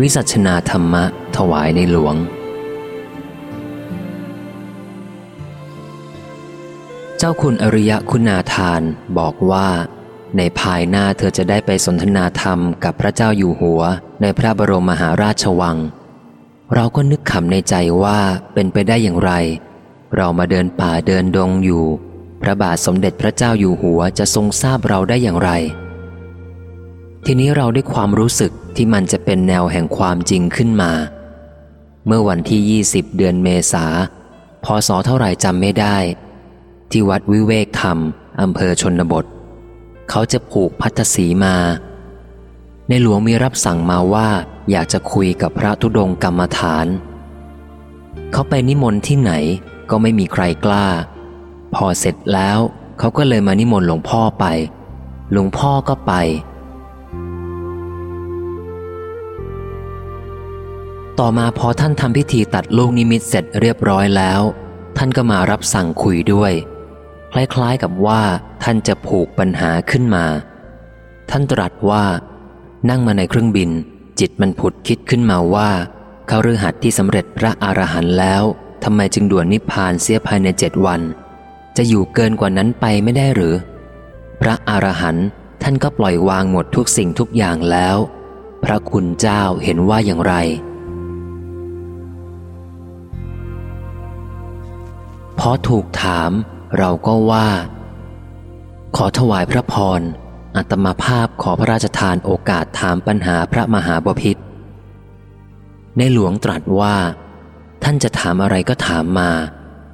วิสัชนาธรรมะ ถวายในหลวง เจ้าคุณอริยคุณาทานบอกว่า ในภายหน้าเธอจะได้ไปสนทนาธรรมกับพระเจ้าอยู่หัว ในพระบรมมหาราชวัง เราก็นึกขำในใจว่าเป็นไปได้อย่างไร เรามาเดินป่าเดินดงอยู่ พระบาทสมเด็จพระเจ้าอยู่หัวจะทรงทราบเราได้อย่างไร ทีนี้เราได้ความรู้สึกที่มันจะเป็นแนวแห่งความจริงขึ้นมา เมื่อวันที่ 20 เดือนเมษาพศเท่าไหร่จำไม่ได้ ที่วัดวิเวกธรรมอำเภอชนบท เขาจะผูกพัทสีมา ในหลวงมีรับสั่งมาว่าอยากจะคุยกับพระธุดงกรรมฐาน เขาไปนิมนต์ที่ไหนก็ไม่มีใครกล้า พอเสร็จแล้ว เขาก็เลยมานิมนต์หลวงพ่อไป หลวงพ่อก็ไป ต่อมาพอท่านทำพิธีตัดลูกนิมิตเสร็จเรียบร้อยแล้ว ท่านก็มารับสั่งคุยด้วย คล้ายๆกับว่า ท่านจะผูกปัญหาขึ้นมา ท่านตรัสว่า นั่งมาในเครื่องบิน จิตมันผุดคิดขึ้นมาว่าเขาฤหัสที่สำเร็จพระอรหันต์แล้วทำไมจึงด่วนนิพพานเสียภายในเจ็ดวัน จะอยู่เกินกว่านั้นไปไม่ได้หรือ พระอรหันต์ท่านก็ปล่อยวางหมดทุกสิ่งทุกอย่างแล้ว พระคุณเจ้าเห็นว่าอย่างไร พอถูกถามเราก็ว่า ขอถวายพระพรอัตมาภาพขอพระราชทานโอกาสถามปัญหาพระมหาบพิษในหลวงตรัสว่า ท่านจะถามอะไรก็ถามมา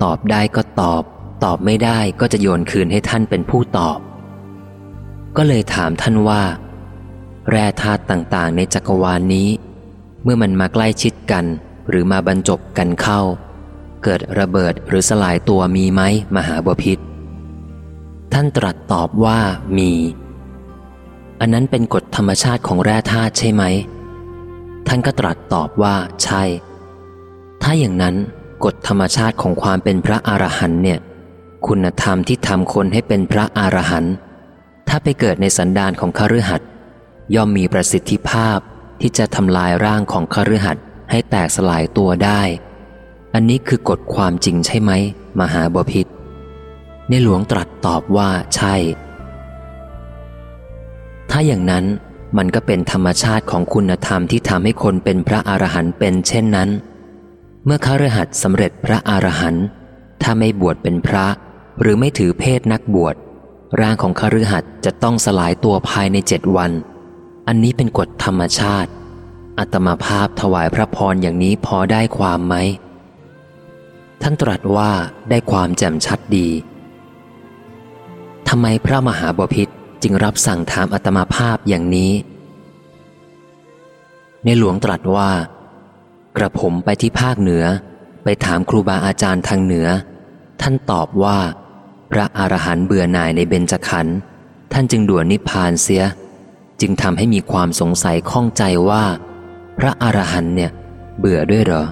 ตอบได้ก็ตอบ ตอบไม่ได้ก็จะโยนคืนให้ท่านเป็นผู้ตอบ ก็เลยถามท่านว่า แร่ธาตุต่างๆ ในจักรวาลนนี้ เมื่อมันมาใกล้ชิดกัน หรือมาบรรจบกันเข้า เกิดระเบิดหรือสลายตัวมีไหมมหาบพิษ ท่านตรัสตอบว่ามี อันนั้นเป็นกฎธรรมชาติของแร่ธาตุใช่ไหม ท่านก็ตรัสตอบว่าใช่ ถ้าอย่างนั้นกฎธรรมชาติของความเป็นพระอรหันต์เนี่ย คุณธรรมที่ทำคนให้เป็นพระอรหันต์ถ้าไปเกิดในสันดานของคฤหัสถ์ย่อมมีประสิทธิภาพที่จะทำลายร่างของคฤหัสถ์ให้แตกสลายตัวได้ อันนี้คือกฎความจริงใช่ไหม มหาบพิษในหลวงตรัสตอบว่าใช่ ถ้าอย่างนั้นมันก็เป็นธรรมชาติของคุณธรรมที่ทำให้คนเป็นพระอรหันต์เป็นเช่นนั้น เมื่อคฤหัสถ์สำเร็จพระอรหันต์ถ้าไม่บวชเป็นพระ หรือไม่ถือเพศนักบวช ร่างของคฤหัสถ์จะต้องสลายตัวภายในเจ็ดวัน อันนี้เป็นกฎธรรมชาติอัตมาภาพถวายพระพรอย่างนี้พอได้ความไหม ท่านตรัสว่าได้ความแจ่มชัดดีทำไมพระมหาบพิษจึงรับสั่งถามอัตมาภาพอย่างนี้ ในหลวงตรัสว่า กระผมไปที่ภาคเหนือ ไปถามครูบาอาจารย์ทางเหนือ ท่านตอบว่า พระอรหันต์เบื่อหน่ายในเบญจขันธ์ท่านจึงด่วนนิพพานเสีย จึงทำให้มีความสงสัยข้องใจว่า พระอรหันต์เนี่ย เบื่อด้วยเหรอ